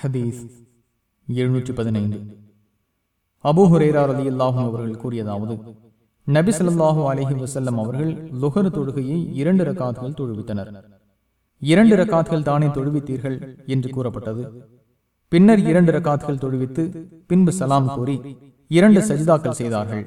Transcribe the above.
ஹதீஸ் எழுநூற்றி பதினைந்து. அபூ ஹுரேரா அல்லாஹும் அவர்கள் கூறியதாவது நபி ஸல்லல்லாஹு அலஹி வசல்லம் அவர்கள் லுகர் தொழுகையை இரண்டு ரக்காத்துகள் தொழுவித்தனர். இரண்டு ரக்காத்துகள் தானே தொழுவித்தீர்கள் என்று கூறப்பட்டது. பின்னர் இரண்டு ரக்காத்துகள் தொழுவித்து பின்பு சலாம் கூறி இரண்டு சஜிதாக்கள் செய்தார்கள்.